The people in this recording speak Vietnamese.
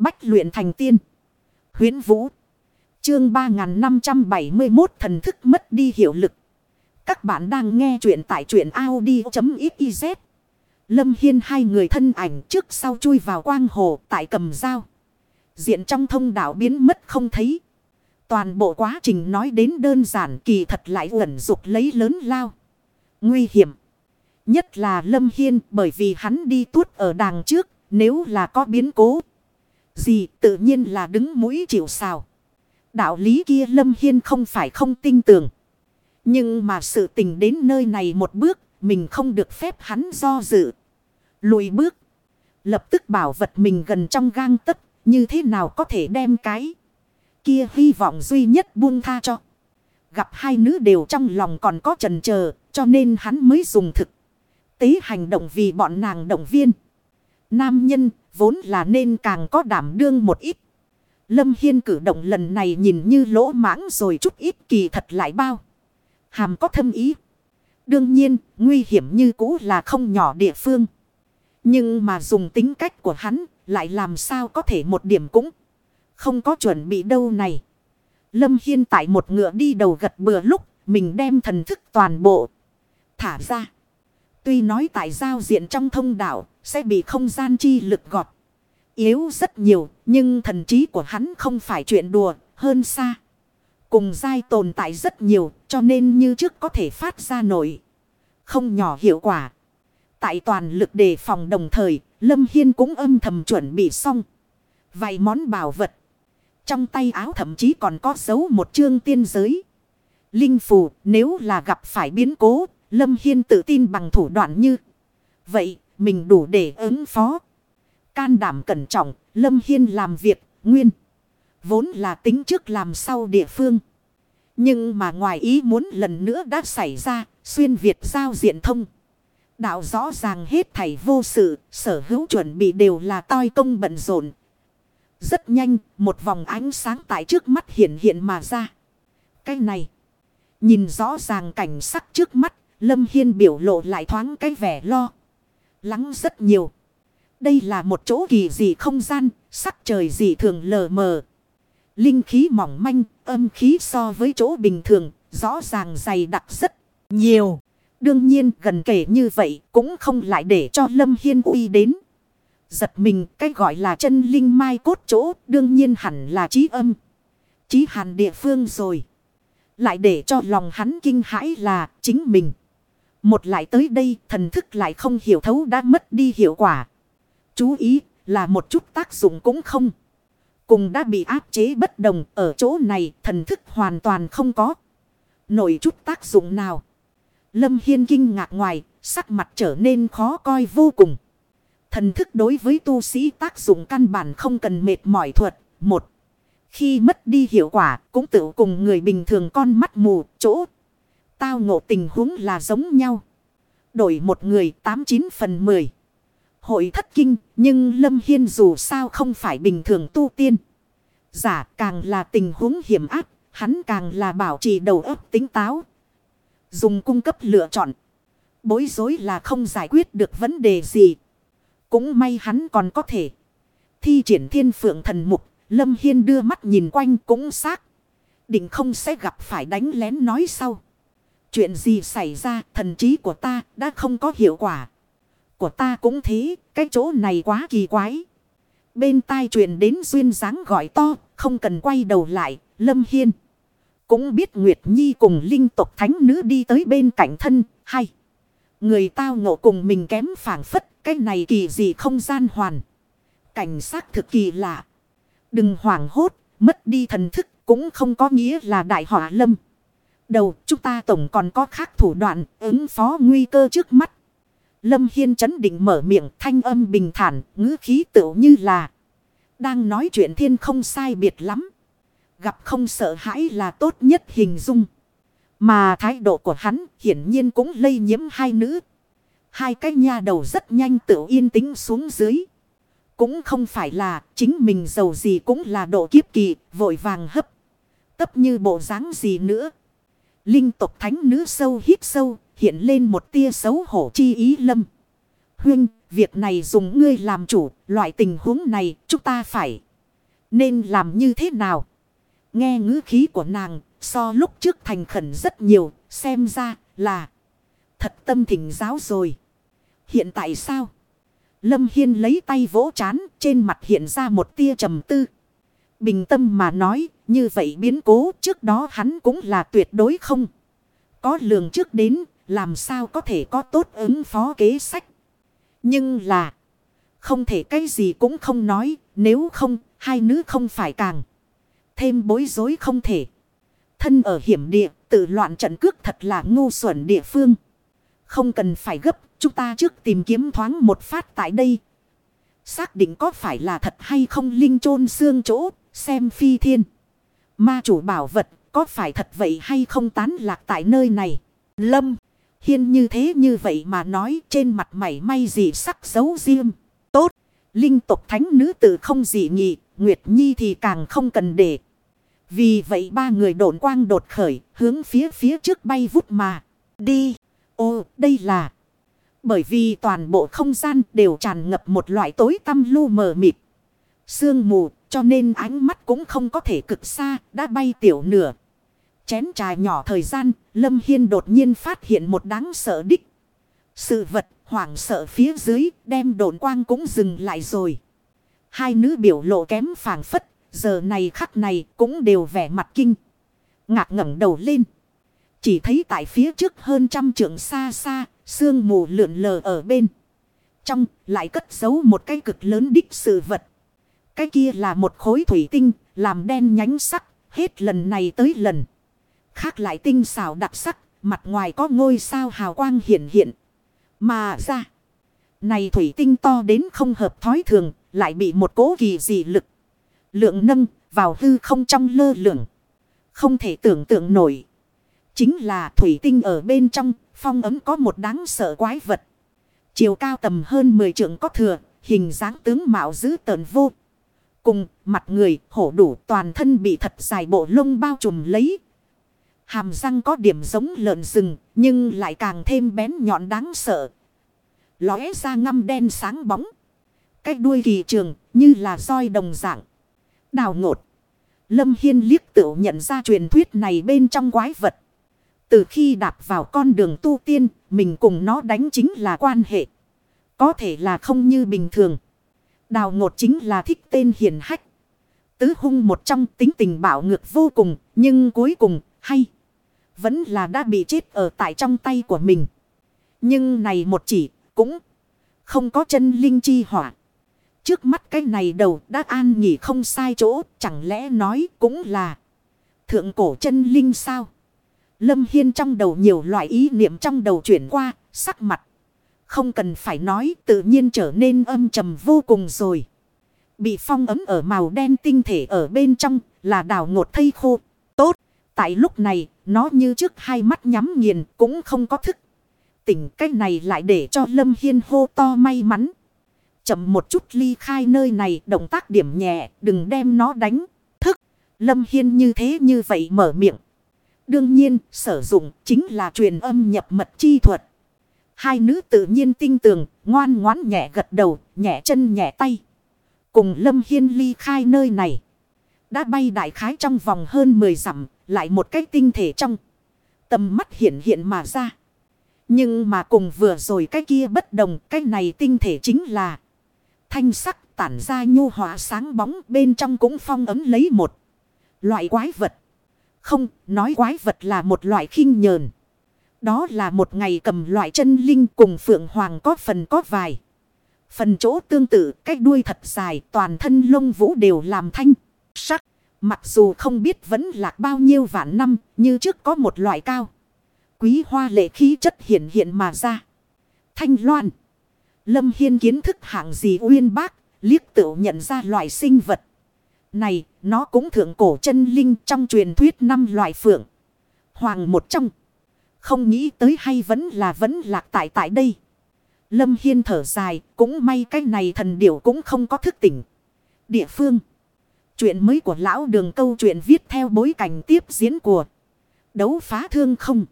Bách luyện thành tiên. Huyến Vũ. Chương 3571 thần thức mất đi hiệu lực. Các bạn đang nghe truyện tại truyện Audi.xyz. Lâm Hiên hai người thân ảnh trước sau chui vào quang hồ tại cầm dao. Diện trong thông đạo biến mất không thấy. Toàn bộ quá trình nói đến đơn giản kỳ thật lại ẩn dục lấy lớn lao. Nguy hiểm. Nhất là Lâm Hiên bởi vì hắn đi tuốt ở đàng trước. Nếu là có biến cố. Gì tự nhiên là đứng mũi chịu sào. Đạo lý kia Lâm Hiên không phải không tin tưởng. Nhưng mà sự tình đến nơi này một bước. Mình không được phép hắn do dự. Lùi bước. Lập tức bảo vật mình gần trong gang tấc, Như thế nào có thể đem cái. Kia hy vọng duy nhất buông tha cho. Gặp hai nữ đều trong lòng còn có trần chờ Cho nên hắn mới dùng thực. Tế hành động vì bọn nàng động viên. Nam nhân vốn là nên càng có đảm đương một ít. Lâm Hiên cử động lần này nhìn như lỗ mãng rồi chút ít kỳ thật lại bao. Hàm có thâm ý. Đương nhiên, nguy hiểm như cũ là không nhỏ địa phương. Nhưng mà dùng tính cách của hắn, lại làm sao có thể một điểm cũng không có chuẩn bị đâu này. Lâm Hiên tại một ngựa đi đầu gật bừa lúc, mình đem thần thức toàn bộ thả ra. Tuy nói tại giao diện trong thông đạo sẽ bị không gian chi lực gọt. Yếu rất nhiều nhưng thần trí của hắn không phải chuyện đùa hơn xa. Cùng dai tồn tại rất nhiều cho nên như trước có thể phát ra nổi. Không nhỏ hiệu quả. Tại toàn lực đề phòng đồng thời Lâm Hiên cũng âm thầm chuẩn bị xong. Vài món bảo vật. Trong tay áo thậm chí còn có dấu một chương tiên giới. Linh phù nếu là gặp phải biến cố Lâm Hiên tự tin bằng thủ đoạn như. Vậy, mình đủ để ứng phó. Can đảm cẩn trọng, Lâm Hiên làm việc, nguyên. Vốn là tính trước làm sau địa phương. Nhưng mà ngoài ý muốn lần nữa đã xảy ra, xuyên Việt giao diện thông. Đạo rõ ràng hết thảy vô sự, sở hữu chuẩn bị đều là toi công bận rộn. Rất nhanh, một vòng ánh sáng tại trước mắt hiện hiện mà ra. Cái này, nhìn rõ ràng cảnh sắc trước mắt, Lâm Hiên biểu lộ lại thoáng cái vẻ lo. Lắng rất nhiều. Đây là một chỗ kỳ dị không gian, sắc trời dị thường lờ mờ. Linh khí mỏng manh, âm khí so với chỗ bình thường, rõ ràng dày đặc rất nhiều. Đương nhiên gần kể như vậy cũng không lại để cho Lâm Hiên uy đến. Giật mình cái gọi là chân linh mai cốt chỗ đương nhiên hẳn là trí âm. Trí hàn địa phương rồi. Lại để cho lòng hắn kinh hãi là chính mình. Một lại tới đây thần thức lại không hiểu thấu đã mất đi hiệu quả. Chú ý là một chút tác dụng cũng không. Cùng đã bị áp chế bất đồng ở chỗ này thần thức hoàn toàn không có. Nổi chút tác dụng nào. Lâm Hiên kinh ngạc ngoài, sắc mặt trở nên khó coi vô cùng. Thần thức đối với tu sĩ tác dụng căn bản không cần mệt mỏi thuật. Một, khi mất đi hiệu quả cũng tự cùng người bình thường con mắt mù chỗ. Tao ngộ tình huống là giống nhau. Đổi một người 89 phần 10. Hội thất kinh, nhưng Lâm Hiên dù sao không phải bình thường tu tiên. Giả càng là tình huống hiểm áp. Hắn càng là bảo trì đầu óc tính táo. Dùng cung cấp lựa chọn. Bối rối là không giải quyết được vấn đề gì. Cũng may hắn còn có thể. Thi triển thiên phượng thần mục. Lâm Hiên đưa mắt nhìn quanh cũng xác. Định không sẽ gặp phải đánh lén nói sau. Chuyện gì xảy ra thần trí của ta đã không có hiệu quả. Của ta cũng thế, cái chỗ này quá kỳ quái. Bên tai truyền đến duyên dáng gọi to, không cần quay đầu lại, Lâm Hiên. Cũng biết Nguyệt Nhi cùng linh tộc thánh nữ đi tới bên cạnh thân, hay. Người tao ngộ cùng mình kém phản phất, cái này kỳ gì không gian hoàn. Cảnh sát thực kỳ lạ. Đừng hoảng hốt, mất đi thần thức cũng không có nghĩa là đại họa lâm đầu, chúng ta tổng còn có khác thủ đoạn, ứng phó nguy cơ trước mắt. Lâm Hiên chấn định mở miệng, thanh âm bình thản, ngữ khí tựu như là. Đang nói chuyện thiên không sai biệt lắm. Gặp không sợ hãi là tốt nhất hình dung. Mà thái độ của hắn hiển nhiên cũng lây nhiễm hai nữ. Hai cái nha đầu rất nhanh tự yên tĩnh xuống dưới. Cũng không phải là chính mình giàu gì cũng là độ kiếp kỳ, vội vàng hấp. Tấp như bộ dáng gì nữa. Linh tộc thánh nữ sâu hít sâu, hiện lên một tia xấu hổ chi ý lâm. Huynh, việc này dùng ngươi làm chủ, loại tình huống này chúng ta phải Nên làm như thế nào? Nghe ngữ khí của nàng so lúc trước thành khẩn rất nhiều. Xem ra là thật tâm thỉnh giáo rồi. Hiện tại sao? Lâm Hiên lấy tay vỗ chán trên mặt hiện ra một tia trầm tư. Bình tâm mà nói, như vậy biến cố trước đó hắn cũng là tuyệt đối không. Có lường trước đến, làm sao có thể có tốt ứng phó kế sách. Nhưng là, không thể cái gì cũng không nói, nếu không, hai nữ không phải càng. Thêm bối rối không thể. Thân ở hiểm địa, tự loạn trận cước thật là ngu xuẩn địa phương. Không cần phải gấp, chúng ta trước tìm kiếm thoáng một phát tại đây. Xác định có phải là thật hay không linh chôn xương chỗ xem phi thiên. Ma chủ bảo vật có phải thật vậy hay không tán lạc tại nơi này. Lâm. Hiên như thế như vậy mà nói trên mặt mày may gì sắc dấu riêng. Tốt. Linh tục thánh nữ tử không dị nghị. Nguyệt Nhi thì càng không cần để. Vì vậy ba người độn quang đột khởi. Hướng phía phía trước bay vút mà. Đi. Ô, đây là. Bởi vì toàn bộ không gian đều tràn ngập một loại tối tăm lu mờ mịt. Sương mù cho nên ánh mắt cũng không có thể cực xa đã bay tiểu nửa. Chén trà nhỏ thời gian, Lâm Hiên đột nhiên phát hiện một đáng sợ đích. Sự vật hoảng sợ phía dưới đem đồn quang cũng dừng lại rồi. Hai nữ biểu lộ kém phảng phất, giờ này khắc này cũng đều vẻ mặt kinh. Ngạc ngẩng đầu lên. Chỉ thấy tại phía trước hơn trăm trượng xa xa, sương mù lượn lờ ở bên. Trong lại cất giấu một cái cực lớn đích sự vật. Cái kia là một khối thủy tinh, làm đen nhánh sắc, hết lần này tới lần. Khác lại tinh xảo đặc sắc, mặt ngoài có ngôi sao hào quang hiện hiện. Mà ra, này thủy tinh to đến không hợp thói thường, lại bị một cố kỳ dị lực. Lượng nâng vào hư không trong lơ lượng. Không thể tưởng tượng nổi. Chính là thủy tinh ở bên trong, phong ấm có một đáng sợ quái vật. Chiều cao tầm hơn 10 trượng có thừa, hình dáng tướng mạo dữ tợn vô. Cùng mặt người hổ đủ toàn thân bị thật dài bộ lông bao trùm lấy. Hàm răng có điểm giống lợn rừng nhưng lại càng thêm bén nhọn đáng sợ. Lóe ra ngăm đen sáng bóng. Cái đuôi kỳ trường như là roi đồng dạng. Đào ngột. Lâm Hiên liếc tựu nhận ra truyền thuyết này bên trong quái vật. Từ khi đạp vào con đường tu tiên, mình cùng nó đánh chính là quan hệ. Có thể là không như bình thường. Đào ngột chính là thích tên hiền hách. Tứ hung một trong tính tình bảo ngược vô cùng, nhưng cuối cùng, hay. Vẫn là đã bị chết ở tại trong tay của mình. Nhưng này một chỉ, cũng không có chân linh chi hỏa. Trước mắt cái này đầu đã an nghỉ không sai chỗ, chẳng lẽ nói cũng là thượng cổ chân linh sao? Lâm Hiên trong đầu nhiều loại ý niệm trong đầu chuyển qua, sắc mặt. Không cần phải nói, tự nhiên trở nên âm trầm vô cùng rồi. Bị phong ấm ở màu đen tinh thể ở bên trong là đào ngột thây khô. Tốt. Tại lúc này, nó như trước hai mắt nhắm nghiền cũng không có thức. Tỉnh cái này lại để cho Lâm Hiên hô to may mắn. Chậm một chút ly khai nơi này, động tác điểm nhẹ, đừng đem nó đánh. Thức. Lâm Hiên như thế như vậy mở miệng. Đương nhiên, sử dụng chính là truyền âm nhập mật chi thuật. Hai nữ tự nhiên tinh tường, ngoan ngoãn nhẹ gật đầu, nhẹ chân nhẹ tay. Cùng Lâm Hiên ly khai nơi này. Đã bay đại khái trong vòng hơn 10 dặm, lại một cái tinh thể trong. Tầm mắt hiện hiện mà ra. Nhưng mà cùng vừa rồi cái kia bất đồng, cái này tinh thể chính là thanh sắc tản ra nhu hóa sáng bóng bên trong cũng phong ấm lấy một loại quái vật. Không, nói quái vật là một loại khinh nhờn. Đó là một ngày cầm loại chân linh cùng phượng hoàng có phần có vài. Phần chỗ tương tự, cái đuôi thật dài, toàn thân lông vũ đều làm thanh, sắc. Mặc dù không biết vẫn lạc bao nhiêu vạn năm, như trước có một loại cao. Quý hoa lệ khí chất hiện hiện mà ra. Thanh loan. Lâm Hiên kiến thức hạng gì uyên bác, liếc tựu nhận ra loại sinh vật. Này, nó cũng thượng cổ chân linh trong truyền thuyết năm loại phượng. Hoàng một trong. Không nghĩ tới hay vẫn là vẫn lạc tại tại đây. Lâm Hiên thở dài, cũng may cái này thần điểu cũng không có thức tỉnh. Địa phương. Chuyện mới của lão đường câu chuyện viết theo bối cảnh tiếp diễn của đấu phá thương không.